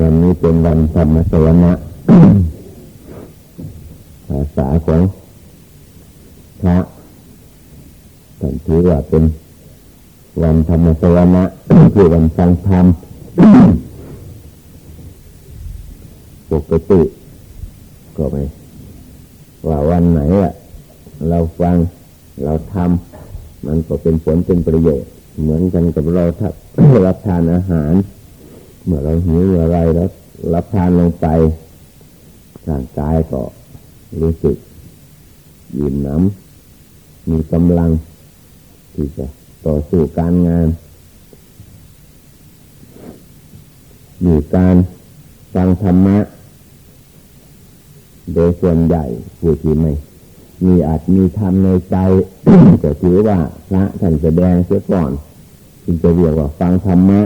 วันนี้เป็นวันธรรมสวนะภาษาของพระท่านถือว่าเป็นวันธรรมสวนะคือวันฟังธรรมปกติก็ไม่ว่าวันไหนอะเราฟังเราทำมันก็เป็นผลเป็นประโยชน์ เหมือนกันกับเราทับรับทานอาหาร เมื่อเราหิวอะไรแล้วรับทานลงไปร่างกายก็รู้สึกยิ้มน้ำมีกำลัง ที่จะต่อสู้การงาน มีการฟังธรรมะ โดยส่วนใหญ่ผู้ที่ไม่ มีอาจมีธรรมในใจจะถือว่าพระท่านแสดงเสียก่อนจึงจะเรียกว่าฟังธรรมะ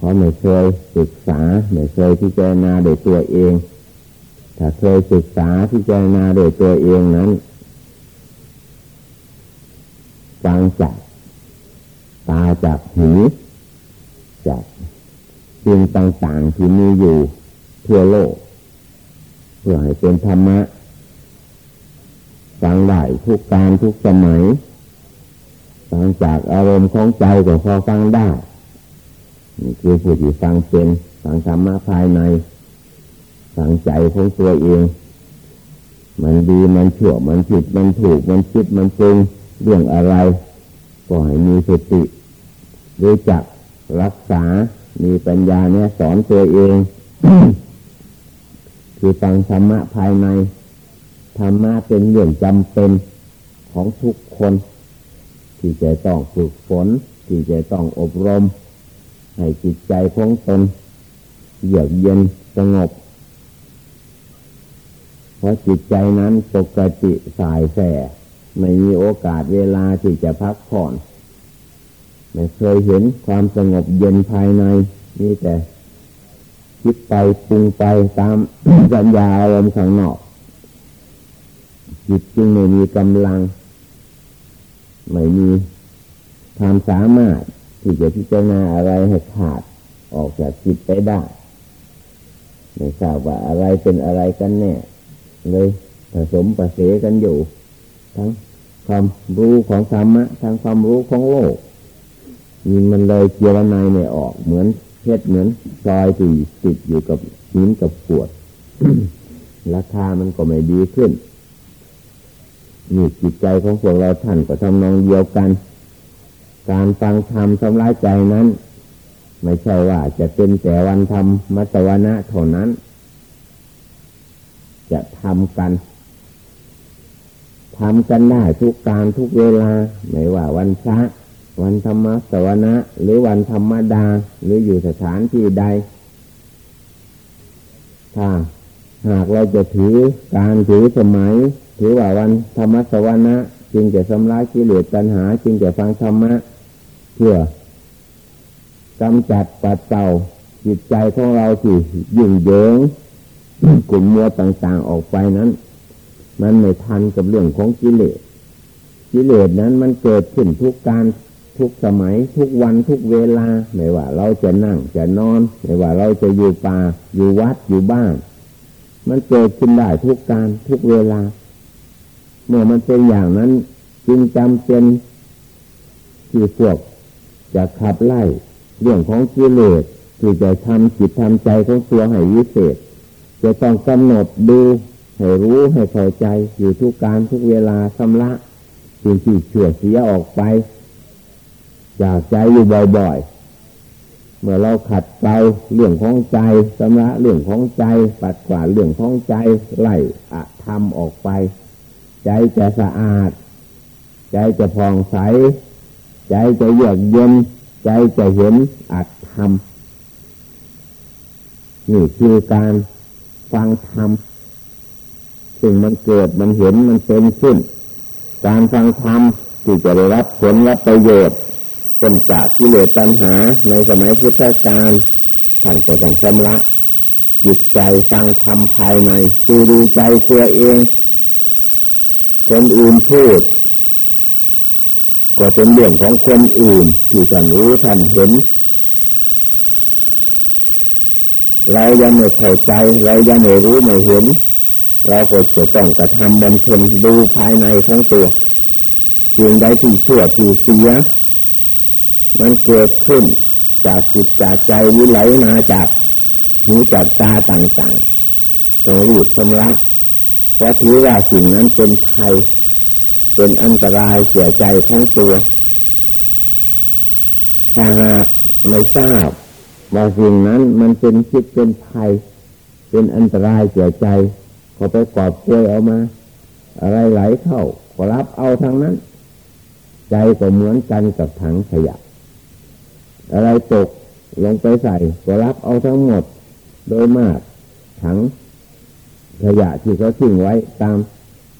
เพราะไม่เคยศึกษาไม่เคยที่เจนาโดยตัวเอง ถ้าเคยศึกษาที่เจนาโดยตัวเองนั้นฟังจากตาจากหูจากสิ่งต่างๆที่มีอยู่ทั่วโลก เพื่อให้เป็นธรรมะฟังได้ทุกการทุกสมัยฟังจากอารมณ์ของใจก็พอฟังได้ นี่คือผู้ที่ฟังเป็นฟังธรรมะภายในฟังใจของตัวเอง มันดีมันชั่วมันผิดมันถูกมันคิดมันจริงเรื่องอะไร ก็ให้มีสติรู้จักรักษา มีปัญญาเนี่ยสอนตัวเอง คือฟังธรรมะภายในธรรมะเป็นเรื่องจำเป็นของทุกคน ที่จะต้องฝึกฝน ที่จะต้องอบรม ให้จิตใจของตนเยือกเย็นสงบ เพราะจิตใจนั้นปกติสายแสไม่มีโอกาสเวลาที่จะพักผ่อน ไม่เคยเห็นความสงบเย็นภายในนี่แต่คิดไปปรุงไปตามสัญญาอารมณ์ข้างนอก จิตจึงไม่มีกำลัง ไม่มีความสามารถ ที่จะพิจารณาอะไรให้ขาดออกจากจิตไปได้ไม่ทราบว่าอะไรเป็นอะไรกันแน่เลยผสมประเสกันอยู่ ทั้งความรู้ของธรรมะทั้งความรู้ของโลกมีมันเลยเจรนายไม่ออกเหมือนเพชรเหมือนซอยที่ติดอยู่กับหินกับขวด ราคามันก็ไม่ดีขึ้นนี่จิตใจของพวกเราท่านก็ทำนองเดียวกัน การฟังธรรมทำร้ายใจนั้น ไม่ใช่ว่าจะเป็นแต่วันธรรมมัตวนะเท่านั้น จะทำกันทำกันได้ทุกการทุกเวลา ไม่ว่าวันพระวันธรรมสวนะ หรือวันธรรมดา หรืออยู่สถานที่ใด ถ้าหากเราจะถือการถือสมัย ถือว่าวันธรรมสวรรค์จึงจะสำลักกิเลสตัณหา จึงจะฟังธรรมะ เพื่อกำจัดปัดเต่าจิตใจของเราที่ยุ่งเหยิงกลุ่มมัวต่างๆออกไปนั้น มันไม่ทันกับเรื่องของกิเลสกิเลสนั้นมันเกิดขึ้นทุกการทุกสมัยทุกวันทุกเวลา ไม่ว่า เราจะนั่งจะนอน ไม่ว่าเราจะอยู่ป่า อยู่วัดอยู่บ้าน มันเกิดขึ้นได้ทุกการทุกเวลา เมื่อมันเป็นอย่างนั้น จึงจำเป็นที่พวก จะขับไล่เรื่องของกิเลสที่จะทำจิตทำใจของตัวให้วิเศษ จะต้องกำหนดดูให้รู้ให้เข้าใจอยู่ทุกการทุกเวลาสำละสิ่งที่เฉื่อยเสียออกไปจากใจอยู่บ่อยๆ เมื่อเราขัดเกลาเรื่องของใจสำละเรื่องของใจปัดกวาดเรื่องของใจไล่อะทำออกไป ใจจะสะอาด ใจจะผ่องใส ใจจะเยือกเย็น ใจจะเห็นอัตธรรมนี่คือการฟังธรรมซึ่งมันเกิดมันเห็นมันเป็นขึ้น การฟังธรรมที่จะได้รับผลรับประโยชน์คนจากกิเลสตัณหาในสมัยพุทธกาลท่านก็ต้องชำระจิตใจฟังธรรมภายในดูดูใจตัวเอง คนอื่นพูด ก็เป็นเรื่องของคนอื่นที่ท่านรู้ท่านเห็น เรายังไม่เข้าใจ เรายังไม่รู้ไม่เห็น เราก็จะต้องกระทำบำเพ็ญดูภายในของตัวสิ่งใดที่ชั่วที่เสีย มันเกิดขึ้นจากจิตจากใจวิไหลมาจากหูจากตาต่างๆต้องรีบชำระเพราะถือว่าสิ่งนั้นเป็นภัย เป็นอันตรายเสียใจของตัวถ้าหากไม่ทราบว่าสิ่งนั้นมันเป็นคิดเป็นภัย เป็นอันตรายเสียใจเขาไปกอบกวยเอามา อะไรไหลเข้าก็รับเอาทางนั้น ใจก็เหมือนกันกับถังขยะ อะไรตกลงไปใส่ก็รับเอาทั้งหมด โดยมากถังขยะที่เขาทิ้งไว้ตาม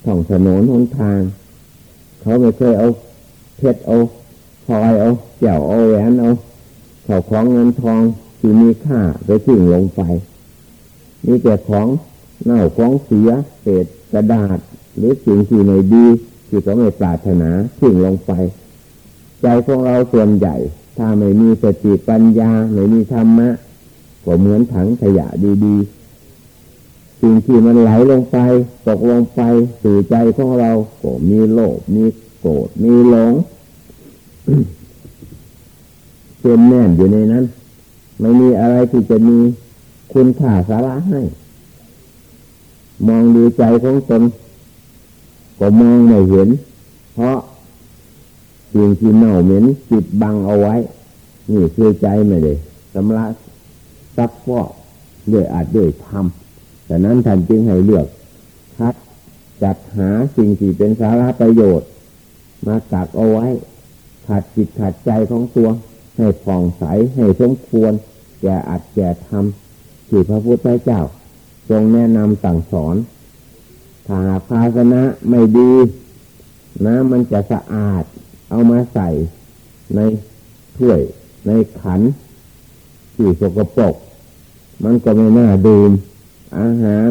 ท้องถนนหนทาง เขาไม่เคยเอาเพชรเอาพลอยเอาเจ้าเอาแหวนเอาข้าของเงินทองที่มีค่าไปทิ้งลงไปมีแต่ของเน่าของเสียเศษกระดาษ หรือสิ่งที่ไม่ดีที่เขาไม่ปรารถนาทิ้งลงไป ใจของเราส่วนใหญ่ ถ้าไม่มีสติปัญญาไม่มีธรรมะก็เหมือนถังขยะดีๆ สิ่งที่มันไหลลงไป ตกลงไปสู่ใจของเราก็มีโลภมีโกรธมีหลงเป็นแน่นอยู่ในนั้น ไม่มีอะไรที่จะมีคุณค่าสาระให้ มองดูใจของตนก็มองไม่เห็น เพราะสิ่งที่เน่าเหม็นจิตบังเอาไว้ นี่คือใจไม่เลยสำลักซักฟอกด้วยอาจด้วยทำ แต่นั้นท่านจึงให้เลือกคัดจัดหาสิ่งที่เป็นสาระประโยชน์ มากักเอาไว้ ขัดจิตขัดใจของตัว ให้ผ่องใสให้สมควรแก่อัดแก่ทำที่พระพุทธเจ้า ทรงแนะนำสั่งสอน ถ้าภาชนะไม่ดีน้ำมันจะสะอาด เอามาใส่ในถ้วยในขันที่สกปรกมันก็ไม่น่าดื่ม อาหาร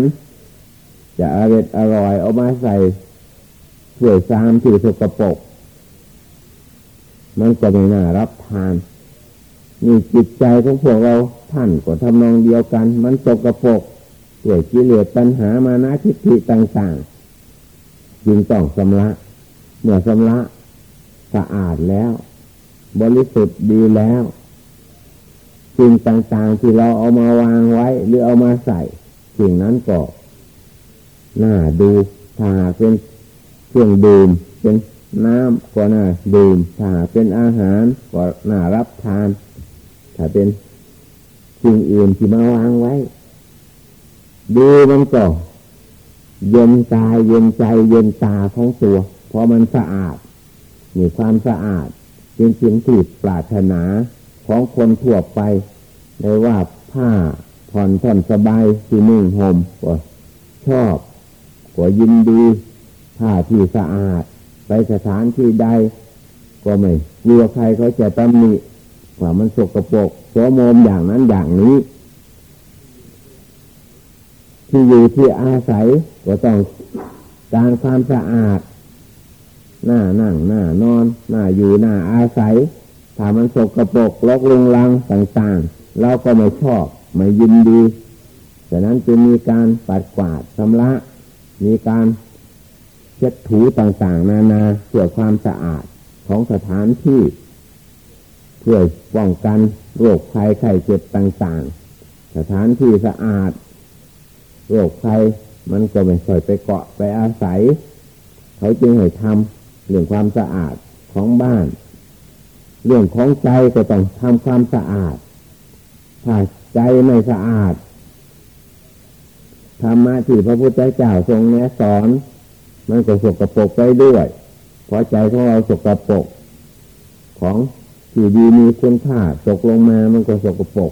จะอร่อยอร่อยเอามาใส่ถ้วยซามที่สกปรกมันก็ไม่น่ารับทานนี่จิตใจของพวกเราท่านก็ทำนองเดียวกัน มันตกกระปกด้วยกิเลสตัณหามานะทิฏฐิต่างๆจึงต้องสำละเมื่อสำละสะอาดแล้ว บริสุทธิ์ดีแล้วสิ่งต่างๆที่เราเอามาวางไว้ หรือเอามาใส่ สิ่งนั้นก็น่าดูถ้าเป็นเครื่องดื่มเป็นน้ำก็น่าดื่มถ้าเป็นอาหารก็น่ารับทาน ถ้าเป็นสิ่งอื่นที่มาวางไว้ ดูมันก็เย็นกายเย็นใจเย็นตาของตัว เพราะมันสะอาด มีความสะอาดเป็นสิ่งที่ปรารถนาของคนทั่วไปเลยว่าผ้า ผ่อนผ่อนสบายที่นุ่งห่มก็ชอบก็ยินดีผ้าที่สะอาด ไปสถานที่ใดก็ไม่กลัวใครเขาจะตำหนิว่ามันสกปรกโสมมอย่างนั้นอย่างนี้ ที่อยู่ที่อาศัยก็ต้องการความสะอาด หน้านั่งหน้านอน หน้าอยู่หน้าอาศัย ถ้ามันสกปรกลกลุงลังต่างๆ เราก็ไม่ชอบ ไม่ยินดีดังนั้นจะมีการปัดกวาดชำระ มีการเช็ดถูต่างๆ นานาเพื่อความสะอาดของสถานที่ เพื่อป้องกันโรคภัยไข้เจ็บต่างๆ สถานที่สะอาด โรคภัยมันก็ไม่ค่อยไปเกาะไปอาศัย เขาจึงให้ทำเรื่องความสะอาดของบ้าน เรื่องของใจก็ต้องทำความสะอาดถ้า ใจไม่สะอาดธรรมะที่พระพุทธเจ้าทรงแนะสอน มันก็สกปรกไปด้วย เพราะใจของเราสกปรกของที่ดีมีคุณค่าตกลงมามันก็สกปรก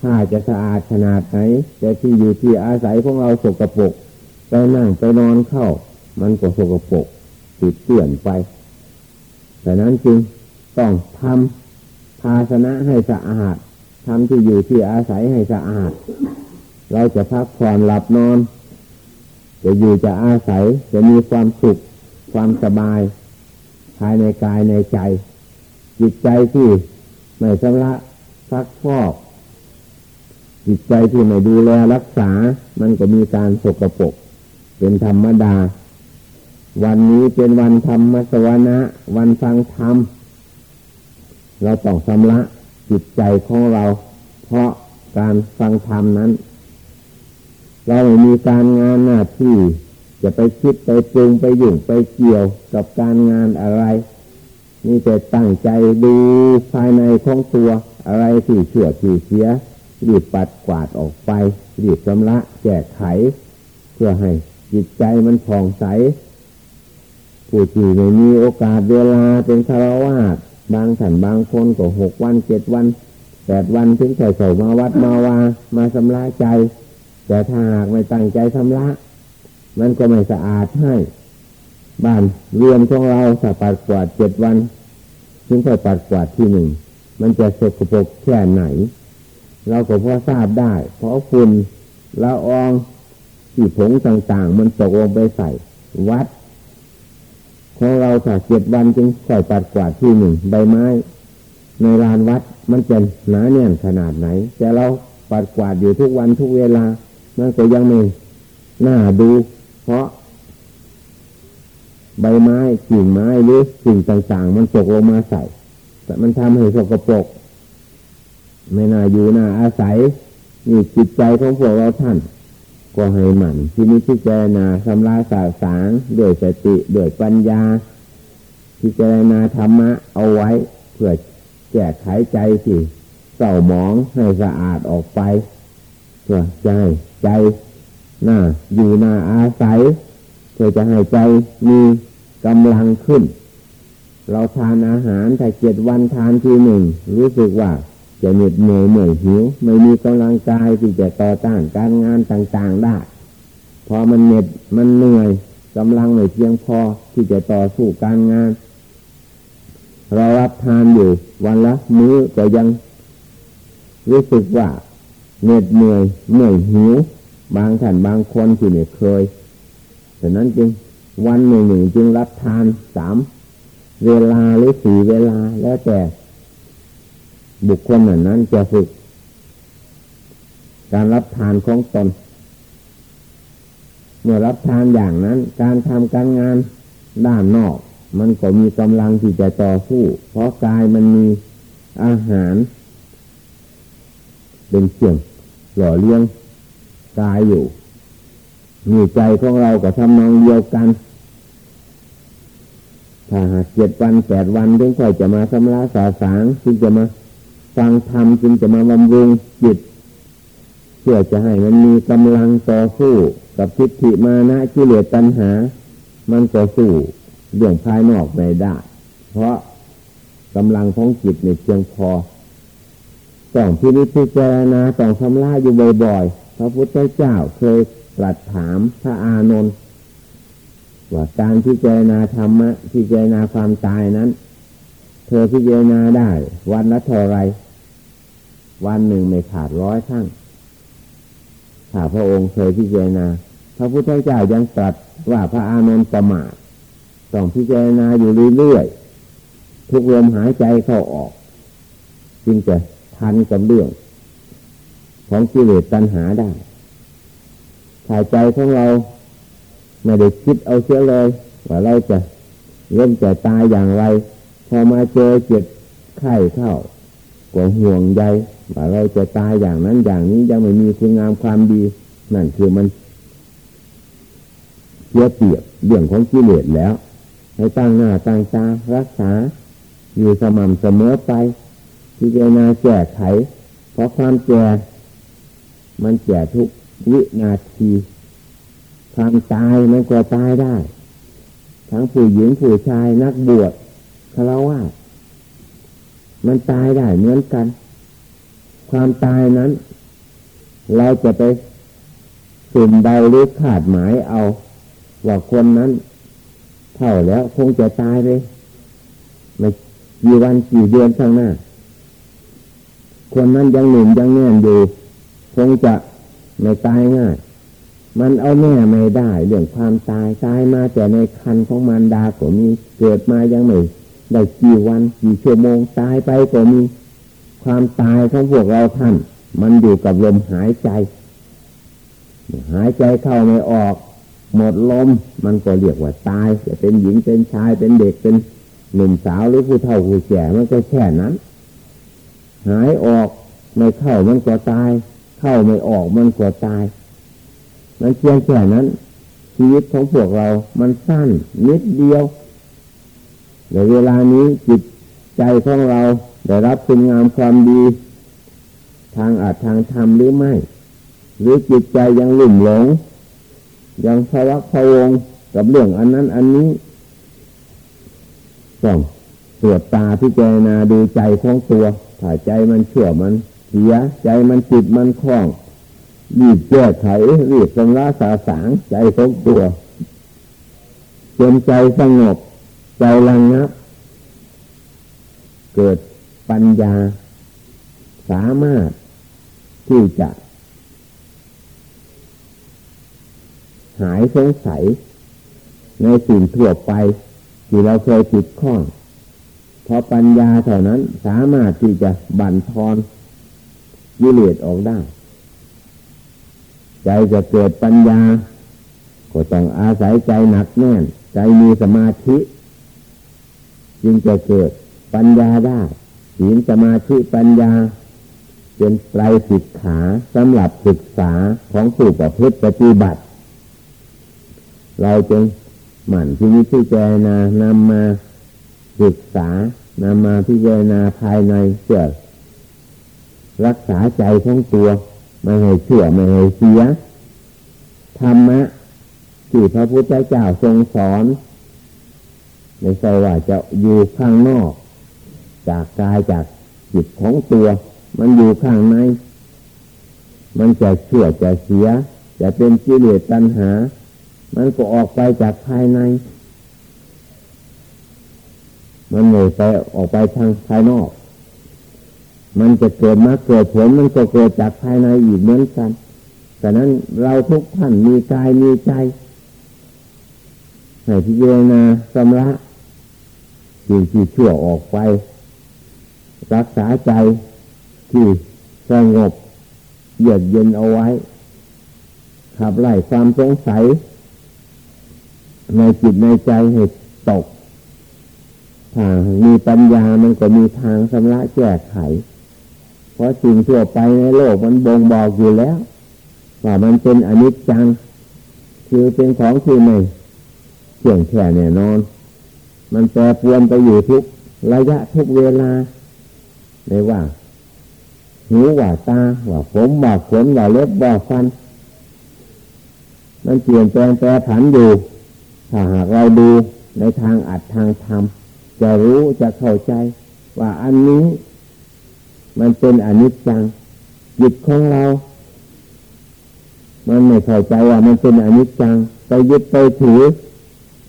ถ้าจะสะอาดขนาดไหนแต่ที่อยู่ที่อาศัยของเราสกปรกไปนั่งไปนอนเข้า มันก็สกปรกติดเปื่อนไปแต่นั้นจึงต้องทำภาชนะให้สะอาด ทำที่อยู่ที่อาศัยให้สะอาด เราจะพักผ่อนหลับนอน จะอยู่จะอาศัยจะมีความสุข ความสบาย ภายในกายในใจ จิตใจที่ไม่ชำระซักฟอกจิตใจที่ไม่ดูแลรักษา มันก็มีการสกปรกเป็นธรรมดา วันนี้เป็นวันธรรมสวนะ วันฟังธรรม เราต้องชำระ จิตใจของเรา เพราะการฟังธรรมนั้น เราไม่มีการงานหน้าที่ จะไปคิดไปปรุงไปยุ่งไปเกี่ยวกับการงานอะไรนี่จะตั้งใจดูภายในของตัวอะไรที่เชื่อที่เสียรีบปัดกวาดออกไปรีบชำระแก้ไข เพื่อให้จิตใจมันผ่องใสผู้ที่ไม่มีโอกาสเวลาเป็นคารวาส บางท่านบางคนก็หกวันเจ็ดวันแปดวันถึงใส่ใส่มาวัดมาวามาชำระใจ แต่ถ้าหากไม่ตั้งใจชำระมันก็ไม่สะอาดให้บ้านเรือนของเราถ้าปัดกวาดเจ็ดวัน ถึงใส่ปัดกวาดที่หนึ่งมันจะสกปรกแค่ไหน เราก็พอทราบได้ เพราะฝุ่นละอองที่ผงต่างๆ มันตกลงไปใส่ วัด ของเราถ้าเจ็ดวันจึงใส่ปัดกวาดที่หนึ่งใบไม้ ในลานวัดมันจะหนาแน่นขนาดไหน แต่เราปัดกวาดอยู่ทุกวันทุกเวลา มันก็ยังไม่น่าดู เพราะ ใบไม้กิ่งไม้หรือสิ่งต่างๆ มันตกลงมาใส่ แต่มันทำให้สกปรกไม่น่าอยู่น่าอาศัยนี่จิตใจของพวกเราท่าน ก็ให้หมั่นที่นี้พิจารณาสำรายสาสางด้วยสติด้วยปัญญา พิจารณาธรรมะเอาไว้ เพื่อแก้ไขใจสิเศร้าหมองให้สะอาดออกไป เพื่อใจใจหน้าอยู่น้าอาศัย เพื่อจะให้ใจมีกำลังขึ้น เราทานอาหารถ้าเจ็ดวันทานทีหนึ่งรู้สึกว่า จะเหน็ดเหนื่อยเหนื่อยหิว ไม่มีกำลังกายที่จะต่อต้านการงานต่างๆได้ พอมันเหน็ดมันเหนื่อยกำลังไม่เพียงพอที่จะต่อสู้การงาน เรารับทานอยู่ วันละมื้อก็ยังรู้สึกว่าเหน็ดเหนื่อยเหนื่อยหิว บางท่านบางคนที่ไม่เคยแต่นั้นจึงวันหนึ่งหนึ่งจึงรับทานสามเวลาหรือสี่เวลาแล้วแต่ บุคคลนั้นจะฝึก การรับทานของตน เมื่อรับทานอย่างนั้น การทำการงานด้านนอก มันก็มีกำลังที่จะต่อสู้ เพราะกายมันมีอาหาร เป็นเชื่องหล่อเลี้ยงกายอยู่มีใจของเรากับทำนองเดียวกัน ถ้าหากเจ็ดวันแปดวันถึงค่อยจะมาสำระสาสางจึงจะมา ฟังธรรมจึงจะมาบำรุงจิตเพื่อจะให้มันมีกำลังต่อสู้กับทิฏฐิมานะกิเลสตัณหา มันก็สู้เรื่องภายนอกไม่ได้ เพราะกำลังของจิตในเพียงพอต้องพินิจพิจารณาต้องทำลายอยู่บ่อยๆ พระพุทธเจ้าเคยตรัสถามพระอานนท์ว่าการพิจารณาธรรมะพิจารณาความตายนั้น เธอพิจารณาได้ วันละเท่าไร วันหนึ่งไม่ขาดร้อยครั้งถ้าพระองค์เคยพิจารณาพระพุทธเจ้ายังตรัสว่าพระอานนท์ประมาทต้องพิจารณาอยู่เรื่อยๆทุกลมหายใจเข้าออก จึงจะทันกับเรื่อง ของกิเลสตัณหาได้ถ่ายใจของเราไม่ได้คิดเอาเสียเลย ว่าเราจะเริ่มจะตายอย่างไร พอมาเจอเจ็บไข้เข้าก็ห่วงใยว่าเราจะตายอย่างนั้นอย่างนี้ยังไม่มีคุณงามความดีนั่นคือมันเสียเปรียบเรื่องของกิเลสแล้ว ให้ตั้งหน้าตั้งตารักษา อยู่สม่ำเสมอไปพิจารณาแก้ไข เพราะความแก่มันแก่ทุกวินาที ความตายมันก็ตายได้ ทั้งผู้หญิงผู้ชายนักบวชารวะมันตายได้เหมือนกัน ความตายนั้น เราจะไปสุ่มเดาหรือขาดหมายเอา ว่าคนนั้นเท่าแล้วคงจะตายเลยไม่กี่วันกี่เดือนข้างหน้า คนนั้นยังหนุ่มยังแน่นอยู่ คงจะไม่ตายง่าย มันเอาแน่ไม่ได้ เรื่องความตายตายมาแต่ในคันของมารดาก็มีเกิดมายังไม่ ได้กี่วันกี่ชั่วโมงตายไปก็มีความตายของพวกเราท่าน มันอยู่กับลมหายใจ หายใจเข้าไม่ออก หมดลมมันก็เรียกว่าตายจะเป็นหญิงเป็นชายเป็นเด็กเป็นหนุ่มสาวหรือผู้เฒ่าผู้แก่มันก็แค่นั้น หายออกไม่เข้ามันก็ตาย เข้าไม่ออกมันก็ตาย มันเพียงแค่นั้น ชีวิตของพวกเรา มันสั้นนิดเดียว ในเวลานี้จิตใจของเราได้รับคุณงามความดี ทางอาจทางธรรมหรือไม่ หรือจิตใจยังหลุ่มหลง ยังพวักพวงกับเรื่องอันนั้นอันนี้ต้องตรวจตาพิจารณาดูใจของตัวถ้าใจมันเชื่อมันเสียใจมันจิตมันคล้องรีบแก้ไขรีบสำระสาสางใจของตัวจนใจสงบ ใจระงับเกิดปัญญา สามารถที่จะ หายสงสัย ในสิ่งทั่วไปที่เราเคยติดข้องพอปัญญาเท่านั้นสามารถที่จะบั่นทอนยิเลสออกได้ ใจจะเกิดปัญญา ก็ต้องอาศัยใจหนักแน่น ใจมีสมาธิ จึงจะเกิดปัญญาได้ศีลสมาธิปัญญา เป็นไตรสิกขาสำหรับศึกษาของผู้ประพฤติปฏิบัติ เราจึงหมั่นที่นี้ที่เจนานำมาศึกษานำมาพิจารณาภายในเพื่อรักษาใจของตัว ไม่ให้เชื่อไม่ให้เสียธรรมะที่พระพุทธเจ้าทรงสอน ไม่ใช่ว่าจะอยู่ข้างนอก จากกายจากจิตของตัว มันอยู่ข้างในมันจะเชื่อจะเสีย จะเป็นกิเลสตัณหา มันก็ออกไปจากภายใน มันไม่ไปออกไปทางภายนอก มันจะเกิดมาเกิดผลมันก็เกิดจากภายในอีกเหมือนกันแต่นั้นเราทุกท่านมีกายมีใจให้พิจารณาสำระ สิ่งที่ชั่วออกไป รักษาใจที่สงบเยือกเย็นเอาไว้ ขับไล่ความสงสัย ในจิตในใจให้ตกถ้ามีปัญญามันก็มีทางสำระแก้ไข เพราะสิ่งทั่วไปในโลกมันบ่งบอกอยู่แล้ว ว่ามันเป็นอนิจจัง คือเป็นของที่ไม่เที่ยงแท้แน่นอน มันแปรปรวนไปอยู่ทุกระยะทุกเวลาไม่ว่าหูว่าตาว่าผมว่าขนว่าเล็บว่าฟัน มันเปลี่ยนแปลงแปรผันอยู่ ถ้าหากเราดูในทางอัดทางทำจะรู้จะเข้าใจ ว่าอันนี้ มันเป็นอนิจจังจิตของเรา มันไม่เข้าใจว่ามันเป็นอนิจจังไปยึดไปถือ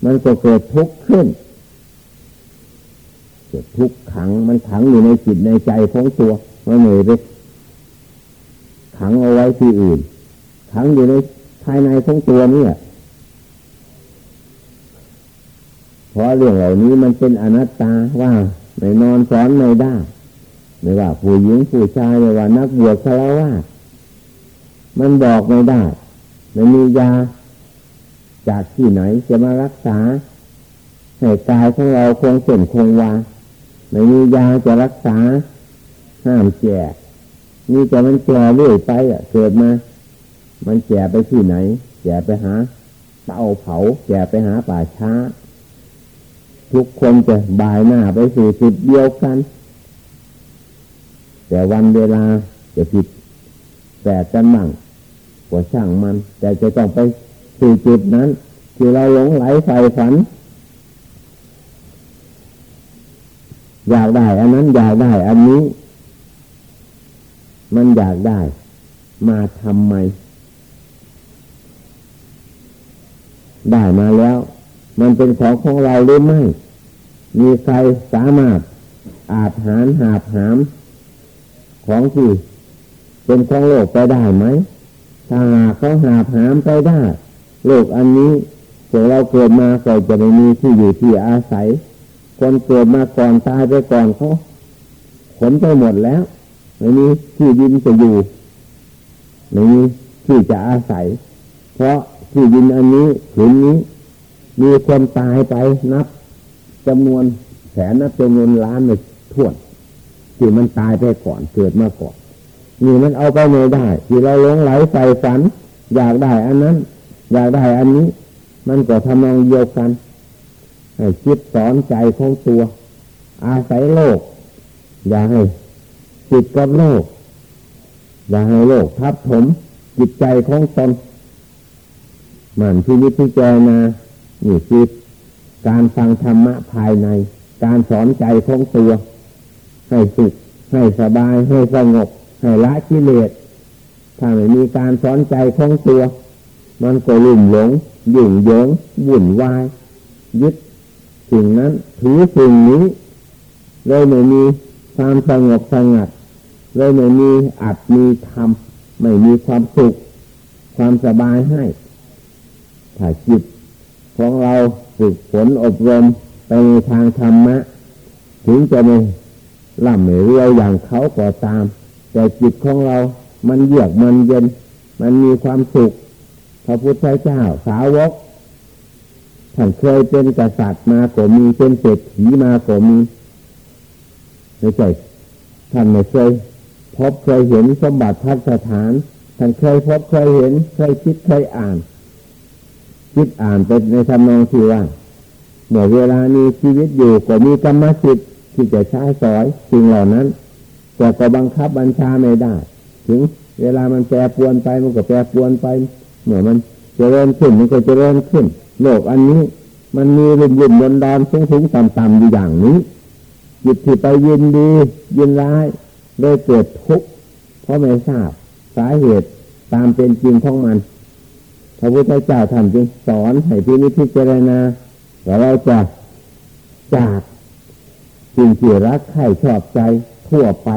มันก็เกิดทุกข์ขึ้น ทุกขังมันขังอยู่ในจิตในใจของตัวมันเหนื่อยไปขังเอาไว้ที่อื่น ขังอยู่ในภายในของตัวนี่เพราะเรื่องเหล่านี้มันเป็นอนัตตาว่าไม่นอนสอนไม่ได้ไม่ว่าผู้หญิงผู้ชายไม่ว่านักบวชคารวะมันบอกไม่ได้ไม่มียาจากที่ไหนจะมารักษาให้กายของเราคงเส้นคงวา ไม่มียาจะรักษาห้ามแก่มีแต่มันแก่เรื่อยไปอะเกิดมา มันแก่ไปที่ไหน แก่ไปหาเตาเผา แก่ไปหาป่าช้า ทุกคนจะบายหน้าไปสู่จุดเดียวกัน แต่วันเวลาจะผิดแต่กันมั่งกว่าช่างมัน แต่จะต้องไปสู่จุดนั้นที่เราหลงไหลใส่ฝัน อยากได้อันนั้นอยากได้ อันนี้ มันอยากได้ มาทำไม ได้มาแล้ว มันเป็นของของเราหรือไม่ มีใครสามารถอาจหารหาบหาม ของที่เป็นของโลกไปได้ไหมถ้าหากเขาหาบหามไปได้ โลกอันนี้พวกเราเกิดมาก็จะไม่มีที่อยู่ที่อาศัย คนเกิดมาก่อนตายไปก่อนเขาขนไปหมดแล้วไม่มีที่ดินจะอยู่ไม่มีที่จะอาศัย เพราะที่ดินอันนี้ผืนนี้ มีคนตายไปนับจำนวนแสนนับจำนวนล้านไม่ทั่วที่มันตายไปก่อนเกิดมาก่อนนี่มันเอาไปไม่ได้ ที่เราหลงไหลใส่ฝัน อยากได้อันนั้น อยากได้อันนี้ มันก็ทำนองเดียวกัน ให้คิดสอนใจของตัว อาศัยโลก อย่าให้จิตกับโลก อย่าให้โลกทับถมจิตใจของตนหมันที่นิพพิจารณานี่คือการฟังธรรมะภายใน การสอนใจของตัว ให้สุขให้สบายให้สงบให้ละกิเลสถ้าไม่มีการสอนใจของตัว มันก็ลุ่มหลงยุ่งเยิงวุ่นวาย ยึด สิ่งนั้นถือสิ่งนี้เลยไม่มีความสงบสงัดเลยไม่มีอัดมีธรรมไม่มีความสุข ความสบายให้ถ้าจิตของเราฝึกฝนอบรมไปในทางธรรมะ ถึงจะไม่ล่ำไม่เรียวอย่างเขาก็ตาม แต่จิตของเรา มันเยือกมันเย็น มันมีความสุข พระพุทธเจ้าสาวก ท่านเคยเป็นกษัตริย์มาก็มีเป็นเศรษฐีมาก็มีไม่ใช่ท่านไม่เคยพบเคยเห็นสมบัติพัฒฐาน ท่านเคยพบเคยเห็นเคยคิดเคยอ่าน คิดอ่านเป็นในทำนองที่ว่าเมื่อเวลามีชีวิตอยู่ก็มีกรรมสิทธิ์ที่จะใช้สอยสิ่งเหล่านั้น แต่ก็บังคับบัญชาไม่ได้ ถึงเวลามันแปรปวนไปมันก็แปรปวนไปเมื่อมันจเจริญขึ้นมันก็จเจริญขึ้น โลกอันนี้ มันมีรุ่มรุ่มดอนดอนสูงสูงต่ำต่ำอยู่อย่างนี้จิตที่ไปยินดียินร้ายเลยเกิดทุกข์เพราะไม่ทราบสาเหตุตามเป็นจริงของมันพระพุทธเจ้าท่านจึงสอนให้พินิจพิจารณาว่าเราจะจากสิ่งที่รักใครชอบใจทั่วไป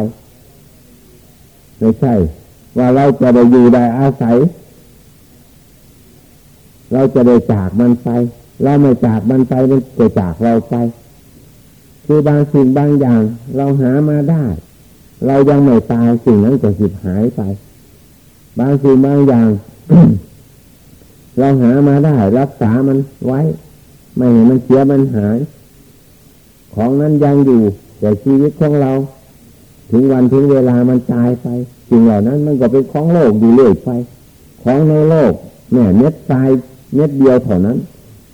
ไม่ใช่ ว่าเราจะได้อยู่ได้อาศัย เราจะได้จากมันไป เราไม่จากมันไปมันจะจากเราไป คือบางสิ่งบางอย่าง เราหามาได้ เรายังไม่ตายสิ่งนั้นก็สิบหายไป บางสิ่งบางอย่าง เราหามาได้ รักษามันไว้ ไม่ให้มันเสียมันหาย ของนั้นยังอยู่ แต่ชีวิตของเรา ถึงวันถึงเวลามันตายไปสิ่งเหล่านั้นมันก็เป็นของโลกอยู่เรื่อยไป ของในโลกแม่ยเม็ดทราย เม็ดเดียวเท่านั้น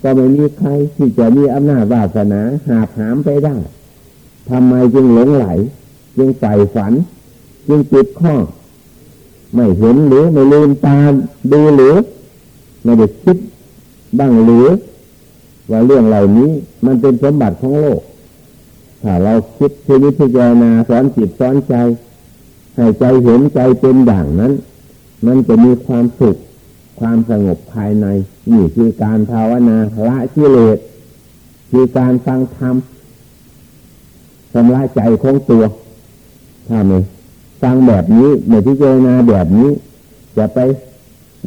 ก็ไม่มีใครที่จะมีอำนาจวาสนาหาหามไปได้ทำไมจึงหลงไหล จึงใฝ่ฝัน จึงจิตข้อ ไม่เห็นหรือไม่ลืมตาดูหรือไม่ได้คิดบ้างหรือ ว่าเรื่องเหล่านี้มันเป็นสมบัติของโลก ถ้าเราคิดทีนี้พิจารณาสอนจิตสอนใจให้ใจเห็นใจเป็นอย่างนั้น มันจะมีความสุข ความสงบภายในนี่คือการภาวนาละกิเลสคือการฟังธรรมชำระใจของตัวถ้าไม่ฟังแบบนี้ไม่พิจารณาแบบนี้ จะไป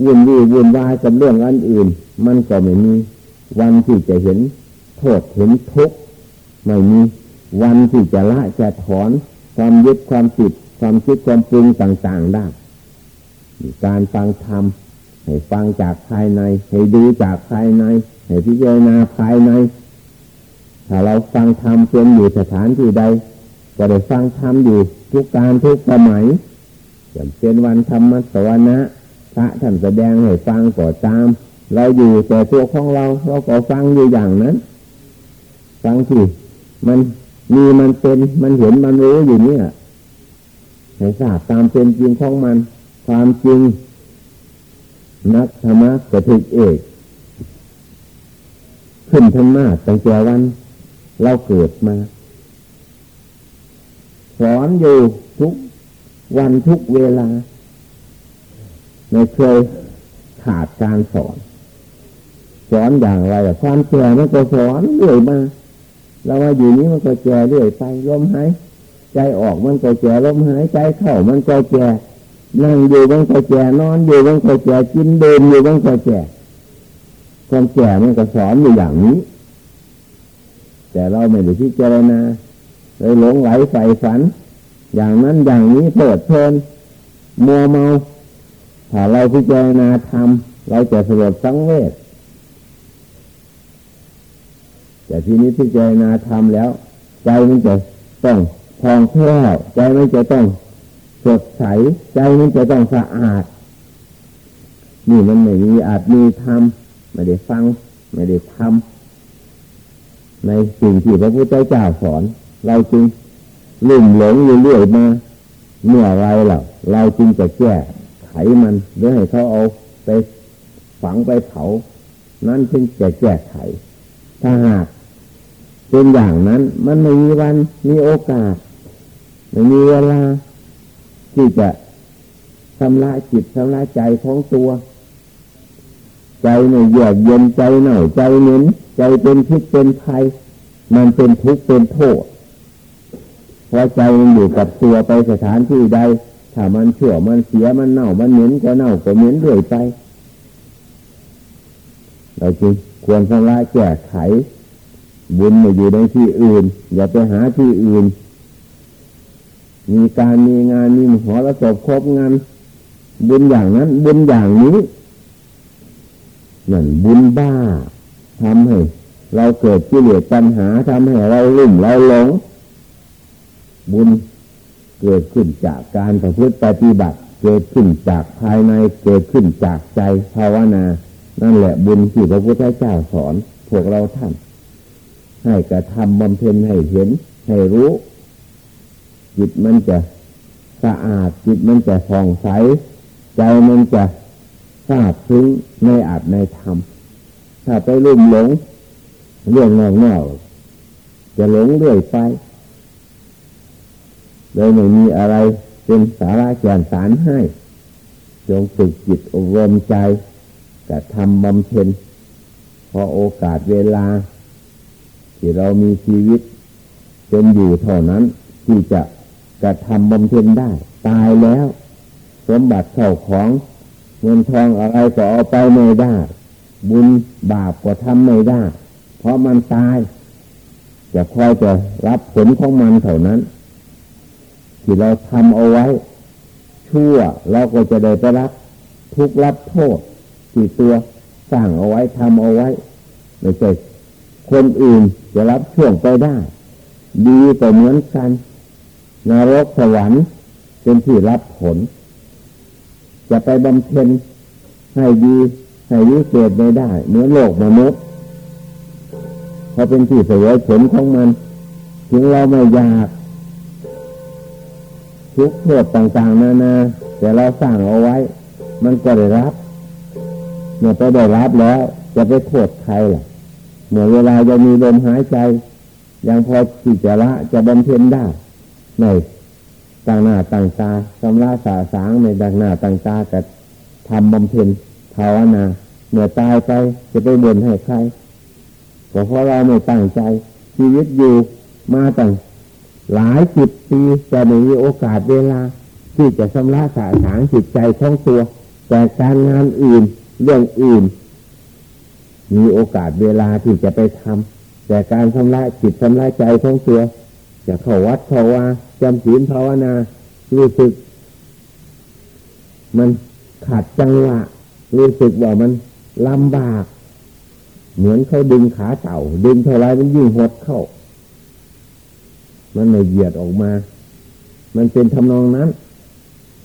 วุ่นวี่วุ่นวายกับเรื่องอันอื่น มันก็ไม่มี วันที่จะเห็นโทษเห็นทุกข์ไม่มี วันที่จะละจะถอนความยึดความติดความคิดความปรุงต่าง ๆได้ การฟังธรรม ให้ฟังจากภายใน ให้ดูจากภายใน ให้พิจารณาภายใน ถ้าเราฟังธรรมเป็นอยู่สถานที่ใด ก็ได้ฟังธรรมอยู่ทุกการทุกสมัยอย่างเป็นวันธรรมสวนะพระท่านแสดงให้ฟังก็ตาม เราอยู่แต่ตัวของเรา เราก็ฟังอยู่อย่างนั้น ฟังที่มันมีมันเป็นมันเห็นมันรู้อยู่เนี่ยให้ทราบตามเป็นจริงของมัน ความจริง นักธรรมะกถึกเอก ขึ้นธรรมะตั้งแต่วัน เราเกิดมา สอนอยู่ทุกวันทุกเวลา ไม่เคยขาดการสอน สอนอย่างไรความแก่มันก็สอนเรื่อยมาเราว่าอยู่นี้มันก็แก่เรื่อยไปลมหายใจออกมันก็แก่ลมหายใจเข้ามันก็แก่ นั่งอยู่มันก็แก่นอนอยู่มันก็แก่กินเดินอยู่มันก็แก่ความแก่มันก็สอนอยู่อย่างนี้ แต่เราไม่ได้พิจารณาเลยหลงไหลใส่ฝัน อย่างนั้นอย่างนี้เปิดเพลินมัวเมาถ้าเราพิจารณาทำเราจะสลดสังเวชแต่ทีนี้พิจารณาทำแล้ว ใจมันจะต้องพองแผ้วใจมันจะต้อง สดใส ใจมันจะต้องสะอาด นี่มันไม่มีอาจมีทำไม่ได้ฟัง ไม่ได้ทำในสิ่งที่พระพุทธเจ้าสอน เราจึงลุ่มหลงอยู่เรื่อยมาเมื่อไรเราเราจึงจะแก้ไขมันหรือให้เขาเอาไปฝังไปเผา นั่นจึงจะแก้ไข ถ้าหากเป็นอย่างนั้น มันไม่มีวันมีโอกาส ไม่มีเวลา ที่จะชำระจิตชำระใจของตัว ใจในเยือกเย็นใจเหน่าใจเหน็นใจเป็นพิษเป็นภัย มันเป็นทุกข์เป็นโทษเพราะใจมันอยู่กับตัวไปสถานที่ใดถ้ามันเชั่วมันเสียมันเน่ามันเหม็นก็เน่าก็เหม็นเรื่อยไปเราจึงควรชำระแก้ไขบุญม่อยู่ในที่อื่น อย่าไปหาที่อื่น มีการมีงานมีหัวระสบครบงาน บุญอย่างนั้น บุญอย่างนี้นั่นบุญบ้าทำให้ เราเกิดกิเลสปัญหาทำให้เราลุ่มเราหลง บุญเกิดขึ้นจากการประพฤติปฏิบัติ เกิดขึ้นจากภายในเกิดขึ้นจากใจภาวนา นั่นแหละบุญที่พระพุทธเจ้าสอนพวกเราท่านให้กระทำบำเพ็ญให้เห็น ให้รู้ จิตมันจะสะอาด จิตมันจะฟองใส ใจมันจะทราบซึ้งในอาจในธรรม ถ้าไปลุ่มหลง เรื่องงอกจะหลงเรื่อยไปเลยไม่มีอะไรเป็นสาระแก่นสารให้ จงฝึกจิตอบรมใจกระทำบำเพ็ญพอโอกาสเวลา ที่เรามีชีวิตเป็นอยู่เท่านั้น ที่จะ กระทำบำเพ็ญได้ ตายแล้ว สมบัติเข้าของเงินทองอะไรก็เอาไปไม่ได้ บุญบาปก็ทำไม่ได้ เพราะมันตาย จะคอยจะรับผลของมันเท่านั้น ที่เราทำเอาไว้ ชั่วเราก็จะได้ไปรับ ทุกรับโทษที่ตัวสร้างเอาไว้ทำเอาไว้ไม่ใช่คนอื่นจะรับช่วงไปได้ ดีแต่เหมือนกัน นรกสวรรค์เป็นที่รับผล จะไปบำเพ็ญให้ดีให้วิเศษไม่ได้เหมือนโลกมนุษย์เพราเป็นที่เสวยผลของมัน ถึงเราไม่อยากทุกโทษต่างๆนานาแต่เราสร้างเอาไว้ มันก็ได้รับ เมื่อไปได้รับแล้ว จะไปโทษใครล่ะเมื่อเวลาจะมีลมหายใจ ยังพอที่จะละจะบำเพ็ญได้ ในต่างหน้าต่างตาสำราสาสางในต่างหน้าต่างตากับทำบำเพ็ญภาวนาเมื่อตายไปจะไปบ่นให้ใครก็เพราะเราไม่ตั้งใจ ชีวิตอยู่มาตั้งหลายสิบปีจะไม่มีโอกาสเวลา ที่จะสำราสาสางจิตใจของตัว แต่การงานอื่นเรื่องอื่น มีโอกาสเวลาที่จะไปทำแต่การทำลายจิตทำลายใจของตัวจะเข้าวัดเข้าวา จำศีลภาวนารู้สึก มันขาดจังหวะรู้สึกว่ามันลำบาก เหมือนเขาดึงขาเต่า ดึงเท่าไรมันยิ่งหดเข้า มันไม่เหยียดออกมา มันเป็นทำนองนั้น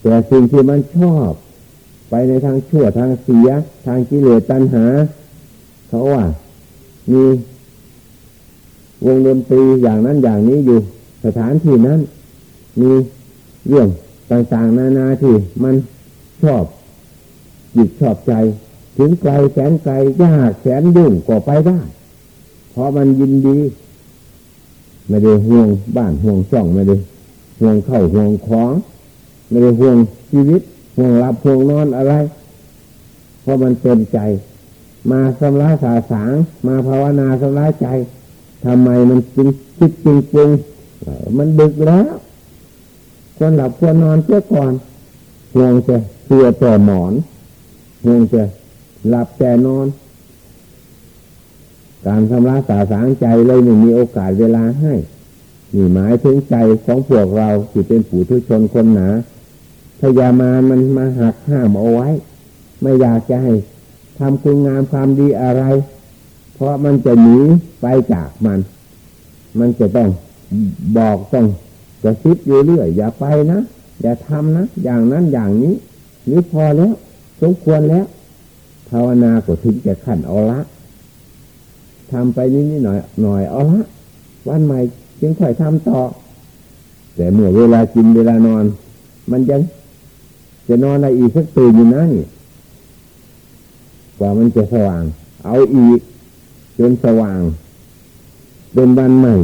แต่สิ่งที่มันชอบ ไปในทางชั่วทางเสีย ทางกิเลสตัณหา เขาว่า มีวงดนตรีอย่างนั้นอย่างนี้อยู่ สถานที่นั้น มีเรื่องต่างๆนานาที่มันชอบจิตชอบใจ ถึงไกลแสนไกลยากแสนยุ่งก็ไปได้ เพราะมันยินดี ไม่ได้ห่วงบ้านห่วงช่องไม่ได้ห่วงเข้าห่วงของ ไม่ได้ห่วงชีวิตห่วงหลับห่วงนอนอะไร เพราะมันเต็มใจ มาสำลักสาสาง มาภาวนาสำลักใจทำไมมันจริงคิดจริงจริงมันดึกแล้ว ควรหลับควรนอนเสียก่อนห่วงจะเสื่อต่อหมอนห่วงจะหลับแต่นอน การทำลายสาสางใจเลยไม่มีโอกาสเวลาให้นี่หมายถึงใจของพวกเราที่เป็นผู้ทุชนคนหนาพยามามันมาหักห้ามเอาไว้ ไม่อยากจะให้ทำคุณงามความดีอะไร เพราะมันจะหนีไปจากมัน มันจะต้องบอกต้อง จะคิดอยู่เรื่อย อย่าไปนะ อย่าทำนะ อย่างนั้นอย่างนี้นี่พอแล้วสมควรแล้ว ภาวนาก็ถึงจะขันเอาละทำไปนิดนิดหน่อยหน่อยเอาละ วันใหม่จึงค่อยทำต่อ แต่เมื่อเวลากินเวลานอน มันยังจะนอนอะไรอีกสักตื่นอยู่นะนี่กว่ามันจะสว่าง เอาอีก จนสว่าง เป็นวันใหม่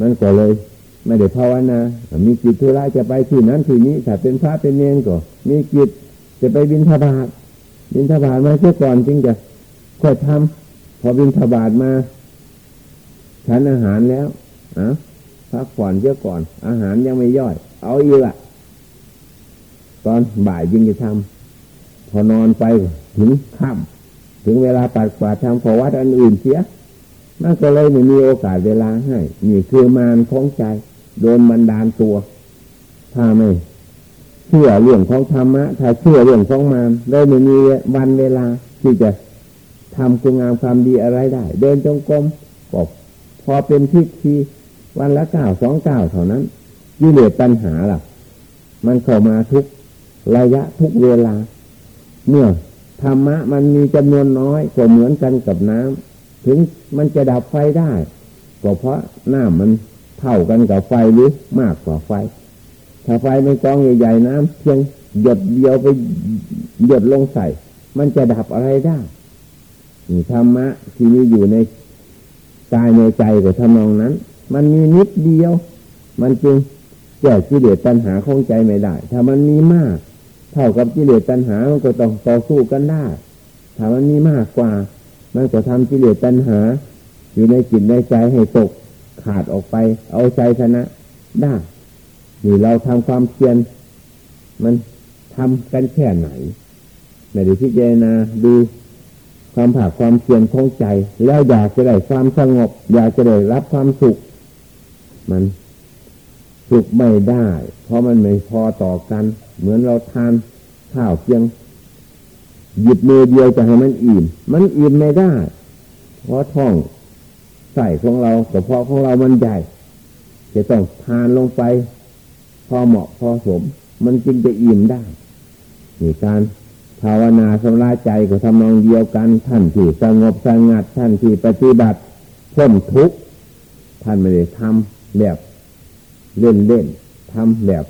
มันก็เลย ไม่ได้ภาวนา มีกิจธุระจะไปที่นั้นที่นี้ถ้าเป็นพระเป็นเนรก็ มีกิจจะไปบินทบาทบินทบาทมาเสียก่อนจึงจะค่อยทำพอบินทบาทมาฉันอาหารแล้วอะพักผ่อนเสียก่อน อาหารยังไม่ย่อย เอาอีกละตอนบ่ายจึงจะทำพอนอนไปถึงค่ำถึงเวลาปัดกวาดทำขอวัดอันอื่นเสียมันก็เลยไม่มีโอกาสเวลาให้ นี่คือมารของใจ โดนบันดาลตัว ถ้าไม่เชื่อเรื่องของธรรมะ ถ้าเชื่อเรื่องของมารเลยไม่มีวันเวลาที่จะทำคุณงามความดีอะไรได้ เดินจงกรมก็พอเป็นพิธีวันละเก้าสองเก้าเท่านั้นยิ่งเหลือปัญหาล่ะ มันเข้ามาทุกระยะทุกเวลา เมื่อธรรมะมันมีจำนวนน้อยก็เหมือนกันกับน้ำถึงมันจะดับไฟได้ก็เพราะน้ำมัน เท่ากันกับไฟหรือมากกว่าไฟ ถ้าไฟในกองใหญ่ๆน้ำเพียงหยดเดียวไปหยดลงใส่ มันจะดับอะไรได้ธรรมะที่มีอยู่ในกายในใจกับทำนองนั้น มันมีนิดเดียว มันจึงแก้กิเลสตัณหาของใจไม่ได้ ถ้ามันมีมาก เท่ากับกิเลสตัณหามันก็ต้องต่อสู้กันได้ ถ้ามันมีมากกว่า มันก็ทำกิเลสตัณหา อยู่ในจิตในใจให้ตก ขาดออกไป เอาใจชนะ ได้นี่เราทำความเพียรมันทำกันแค่ไหนไม่ได้พิจารณาดูความผาความเพียรของใจ แล้วอยากจะได้ความสงบ อยากจะได้รับความสุข มันสุขไม่ได้ เพราะมันไม่พอต่อกัน เหมือนเราทานข้าวเพียงหยิบมือเดียวจะให้มันอิ่ม มันอิ่มไม่ได้ เพราะท้อง ใส่ของเราแต่พอของเรามันใหญ่ จะต้องทานลงไป พอเหมาะพอสม มันจึงจะอิ่มได้ในการภาวนาสำราใจก็ทำนองเดียวกันท่านที่สงบสงัดท่านที่ปฏิบัติพ้นทุกข์ท่านไม่ได้ทำแบบเล่นเล่นทำแบบ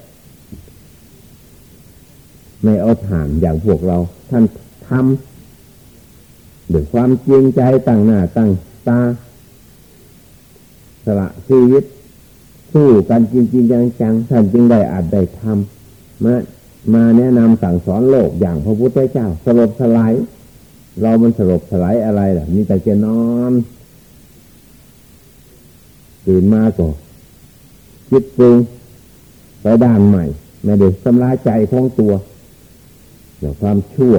ไม่เอาฐานอย่างพวกเรา ท่านทำด้วยความจริงใจตั้งหน้าตั้งตา สละชีวิตสู้กันจริงๆจังๆท่านจึงได้อาจได้ทำมามาแนะนำสั่งสอนโลกอย่างพระพุทธเจ้า สลบสลายเรามันสลบสลายอะไรล่ะมีแต่จะนอนตื่นมาก็คิดปรุงไปด้านใหม่ไม่ได้สำลายใจของตัวเดี๋ยวความชั่ว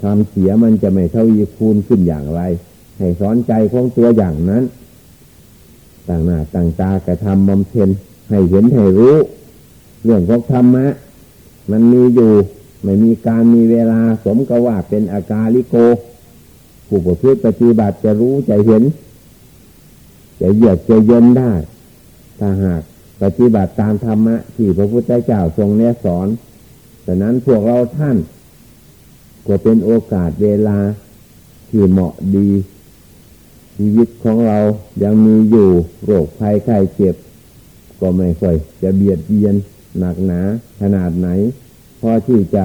ความเสียมันจะไม่เท่ายีคูณขึ้นอย่างไร ให้สอนใจของตัวอย่างนั้น ต่างหน้าต่างตากระทำบำเพ็ญให้เห็นให้รู้ เรื่องของธรรมะ มันมีอยู่ ไม่มีการมีเวลาสมกับว่าเป็นอาการลิโก ผู้ประพฤติปฏิบัติจะรู้จะเห็น จะเหยียดจะเย็นได้ ถ้าหากปฏิบัติตามธรรมะ ที่พระพุทธเจ้าทรงแนะสอนแต่นั้นพวกเราท่านก็เป็นโอกาสเวลาที่เหมาะดี ชีวิตของเรายังมีอยู่โรคภัยไข้เจ็บ ก็ไม่ค่อย จะเบียดเบียนหนักหนาขนาดไหน พอที่จะ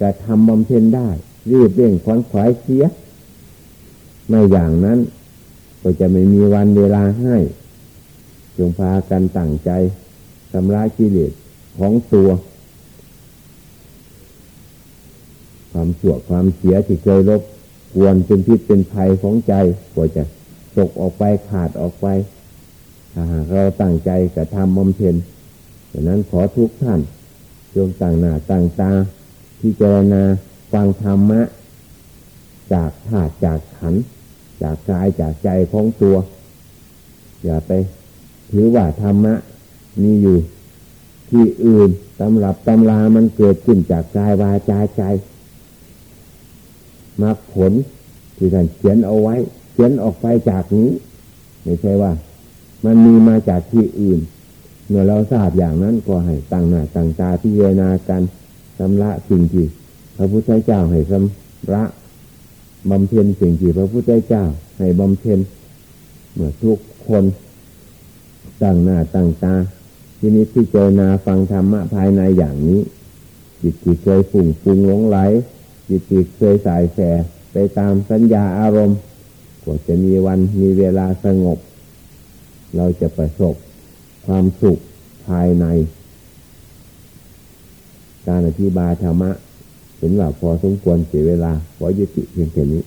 จะทำบำเพ็ญได้ รีบเร่งควนขวายเสีย ไม่อย่างนั้น ก็จะไม่มีวันเวลาให้ จงพากันตั้งใจทำลายกิเลสของตัว ความชั่วความเสียที่เคยลบกวนเป็นพิษเป็นภัยของใจก็จะ ตกออกไปขาดออกไปถ้าหากเราตั้งใจจะทำบำเพ็ญดังนั้นขอทุกท่านจงต่างหน้าต่างตาพิจารณาฟังธรรมะ จากธาตุจากขัน จากกายจากใจของตัว อย่าไป ถือว่าธรรมะมีอยู่ ที่อื่นตำรับตำรามันเกิดขึ้นจากกายวาจาใจมรรคผลที่ท่านเขียนเอาไว้ ขียนออกไปจากนี้ไม่ใช่ว่า มันมีมาจากที่อื่น เมื่อเราทราบอย่างนั้นก็ให้ตั้งหน้าตั้งตาพิจารณากันสำละสิ่งที่พระพุทธเจ้าให้สำระบำเพ็ญสิ่งที่พระพุทธเจ้าให้บำเพ็ญเมื่อทุกคนตั้งหน้าตั้งตาทีนี้พิจารณาฟังธรรมะภายในอย่างนี้ จิตที่เคยฝุ่งฟุ้งหลงไหลจิตที่เคยสายแสไปตามสัญญาอารมณ์ ว่าจะมีวันมีเวลาสงบ เราจะประสบความสุขภายใน การอธิบายธรรมะ เห็นว่าพอสมควรเสียเวลาขอยุติเพียงแค่นี้